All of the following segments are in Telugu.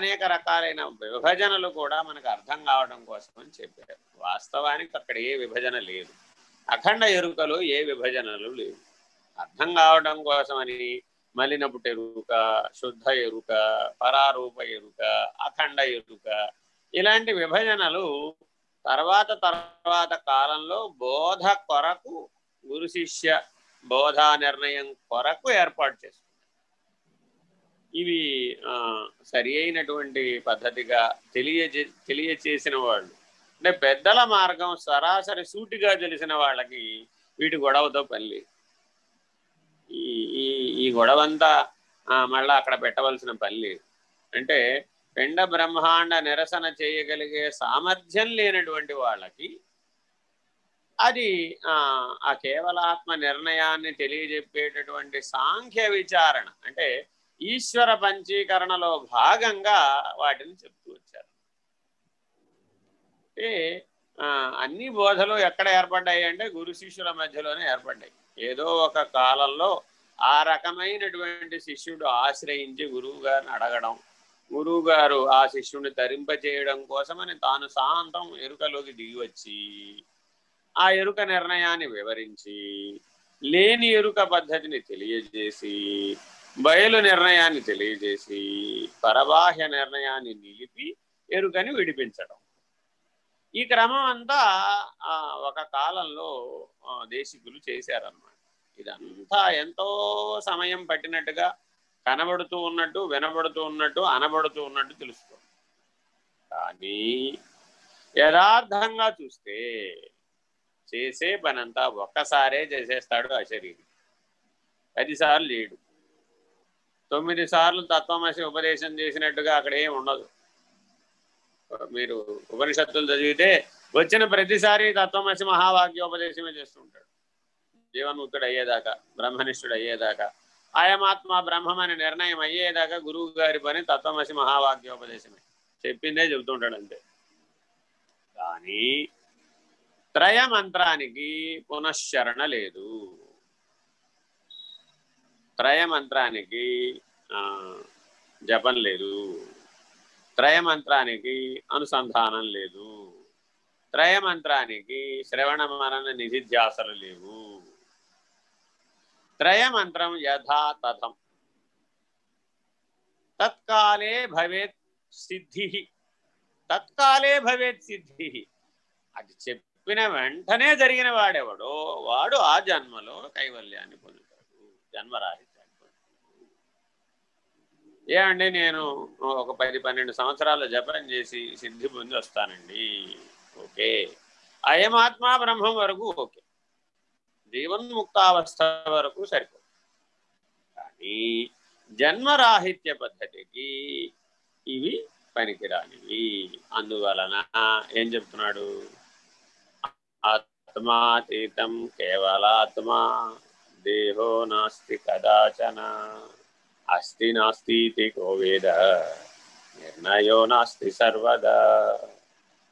అనేక రకాలైన విభజనలు కూడా మనకు అర్థం కావడం కోసం అని చెప్పారు. వాస్తవానికి అక్కడ ఏ విభజన లేదు. అఖండ ఎరుకలో ఏ విభజనలు లేవు. అర్థం కావడం కోసమని మలినపుట ఎరుక శుద్ధ ఎరుక పరారూప ఎరుక అఖండ ఎరుక ఇలాంటి విభజనలు తర్వాత తర్వాత కాలంలో బోధ కొరకు గురు శిష్య బోధా నిర్ణయం కొరకు ఏర్పాటు చేస్తారు ఇవి సరి అయినటువంటి పద్ధతిగా తెలియజే తెలియచేసిన వాళ్ళు. అంటే పెద్దల మార్గం సరాసరి సూటిగా తెలిసిన వాళ్ళకి వీటి గొడవతో పని ఈ ఈ గొడవంతా మళ్ళీ అక్కడ పెట్టవలసిన పని అంటే పెండ బ్రహ్మాండ నిరసన చేయగలిగే సామర్థ్యం లేనటువంటి వాళ్ళకి అది ఆ కేవలాత్మ నిర్ణయాన్ని తెలియజెప్పేటటువంటి సాంఖ్య విచారణ. అంటే ఈశ్వర పంచీకరణలో భాగంగా వాటిని చెప్తూ వచ్చారు. అంటే అన్ని బోధలు ఎక్కడ ఏర్పడ్డాయి అంటే గురు శిష్యుల మధ్యలోనే ఏర్పడ్డాయి. ఏదో ఒక కాలంలో ఆ రకమైనటువంటి శిష్యుడు ఆశ్రయించి గురువు గారిని అడగడం గురువు గారు ఆ శిష్యుడిని తరింపచేయడం కోసమని తాను శాంతం ఎరుకలోకి దిగి వచ్చి ఆ ఎరుక నిర్ణయాన్ని వివరించి లేని ఎరుక పద్ధతిని తెలియజేసి బయలు నిర్ణయాన్ని తెలియజేసి పరబాహ్య నిర్ణయాన్ని నిలిపి ఎరుకని విడిపించడం. ఈ క్రమం అంతా ఒక కాలంలో దేశికులు చేశారన్నమాట. ఇదంతా ఎంతో సమయం పట్టినట్టుగా కనబడుతూ ఉన్నట్టు వినబడుతూ ఉన్నట్టు అనబడుతూ ఉన్నట్టు తెలుసుకో కానీ యథార్థంగా చూస్తే చేసే పనంతా ఒక్కసారే చేసేస్తాడు ఆ శరీరం. పదిసార్లు లేడు తొమ్మిది సార్లు తత్వమసి ఉపదేశం చేసినట్టుగా అక్కడ ఏం ఉండదు. మీరు ఉపనిషత్తులు చదివితే వచ్చిన ప్రతిసారి తత్వమసి మహావాక్యోపదేశమే చేస్తుంటాడు. జీవన్ముక్తుడు అయ్యేదాకా బ్రహ్మనిష్ఠుడు అయ్యేదాకా ఆయమాత్మ బ్రహ్మమని నిర్ణయం అయ్యేదాకా గురువు గారి పని తత్వమసి మహావాక్యోపదేశమే చెప్పిందే చెబుతుంటాడు అంతే. కానీ త్రయమంత్రానికి పునశ్చరణ లేదు. త్రయ మంత్రానికి జపం లేదు. త్రయమంత్రానికి అనుసంధానం లేదు. త్రయమంత్రానికి శ్రవణ మరణ నిధిధ్యాసలు లేవు. త్రయమంత్రం యథాతథం. తత్కాలే భవేత్ సిద్ధి. తత్కాలే భవేత్ సిద్ధి. అది చెప్పిన వెంటనే జరిగిన వాడెవడో వాడు ఆ జన్మలో కైవల్యాన్ని పొందుతాడు. జన్మరాహిత ఏ అండి నేను ఒక పది పన్నెండు సంవత్సరాలు జపం చేసి సిద్ధి పొంది వస్తానండి. ఓకే. అయమాత్మా బ్రహ్మం వరకు ఓకే. జీవన్ముక్తావస్థ వరకు సరిపో కానీ జన్మరాహిత్య పద్ధతికి ఇవి పనికిరానివి. అందువలన ఏం చెప్తున్నాడు? ఆత్మాతీతం కేవలాత్మా దేహో నాస్తి కదాచన. అస్తి నాస్తి కోవేద నిర్ణయో నాస్తి సర్వదా.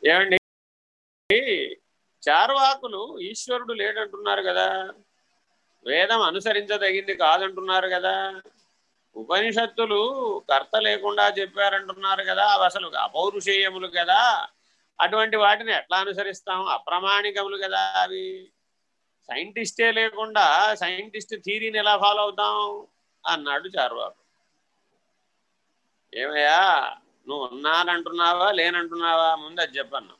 ఏమండి? చార్వాకులు ఈశ్వరుడు లేడంటున్నారు కదా. వేదం అనుసరించదగింది కాదంటున్నారు కదా. ఉపనిషత్తులు కర్త లేకుండా చెప్పారంటున్నారు కదా. అవి అసలు అపౌరుషేయములు కదా. అటువంటి వాటిని ఎట్లా అనుసరిస్తాం? అప్రమాణికములు కదా అవి. సైంటిస్టే లేకుండా సైంటిస్ట్ థీరీని ఎలా ఫాలో అవుతాం? అన్నాడు చారువాకు. ఏమయ్యా నువ్వు ఉన్నానంటున్నావా లేనంటున్నావా? ముందు అది చెప్పన్నా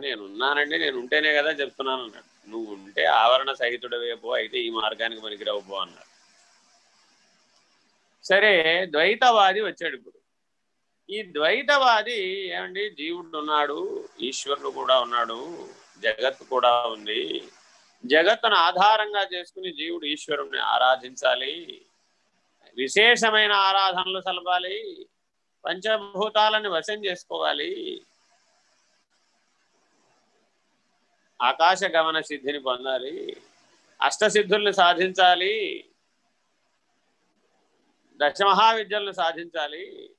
నేను ఉన్నానండి నేను ఉంటేనే కదా చెప్తున్నాను అన్నాడు. నువ్వు ఉంటే ఆవరణ సహితుడవేపో అయితే ఈ మార్గానికి పనికిరావు అన్నాడు. సరే ద్వైతవాది వచ్చాడు ఇప్పుడు. ఈ ద్వైతవాది ఏమండి జీవుడు ఉన్నాడు ఈశ్వరుడు కూడా ఉన్నాడు జగత్తు కూడా ఉంది. జగత్తును ఆధారంగా చేసుకుని జీవుడు ఈశ్వరుణ్ణి ఆరాధించాలి. విశేషమైన ఆరాధనలు సలపాలి పంచభూతాలను వశం చేసుకోవాలి. ఆకాశ గమన సిద్ధిని పొందాలి. అష్టసిద్ధుల్ని సాధించాలి. దశమహావిద్యలను సాధించాలి.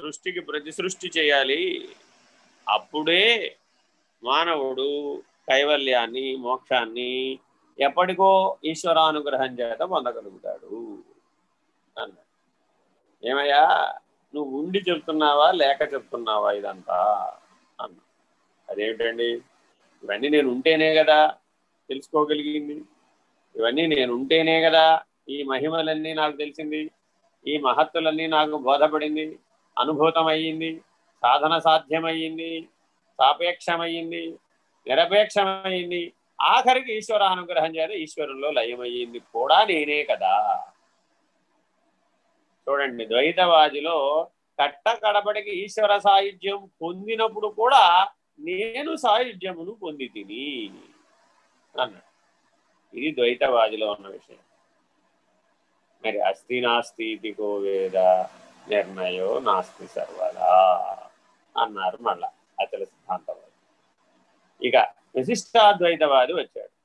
సృష్టికి ప్రతి సృష్టి చేయాలి. అప్పుడే మానవుడు కైవల్యాన్ని మోక్షాన్ని ఎప్పటికో ఈశ్వరానుగ్రహం చేత పొందగలుగుతాడు. అన్నాడు. ఏమయ్యా నువ్వు ఉండి చెప్తున్నావా లేక చెప్తున్నావా ఇదంతా? అన్న అదేమిటండి? ఇవన్నీ నేను ఉంటేనే కదా తెలుసుకోగలిగింది. ఇవన్నీ నేను ఉంటేనే కదా ఈ మహిమలన్నీ నాకు తెలిసింది. ఈ మహత్తులన్నీ నాకు బోధపడింది. అనుభూతమయ్యింది. సాధన సాధ్యమయ్యింది. సాపేక్షమయ్యింది. నిరపేక్షమైంది ఆఖరికి ఈశ్వర అనుగ్రహం చేత ఈశ్వరుల్లో లయమయ్యింది కూడా నేనే కదా. చూడండి ద్వైతవాదిలో కట్ట కడబడికి ఈశ్వర సాయుధ్యం పొందినప్పుడు కూడా నేను సాయుధ్యమును పొంది తిని అన్నాడు. ఇది ద్వైతవాదిలో ఉన్న విషయం. మరి అస్థి నాస్తి ఇతికో వేద నిర్ణయో నాస్తి సర్వదా అన్నారు మళ్ళా అచల సిద్ధాంతవాది. ఇక విశిష్టాద్వైతవాది వచ్చాడు.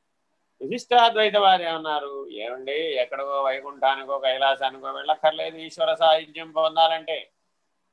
విశిష్టాద్వైతవాది ఏమన్నారు ఏమండి? ఎక్కడికో వైకుంఠానికో కైలాసానికో వెళ్ళక్కర్లేదు. ఈశ్వర సాహిత్యం పొందాలంటే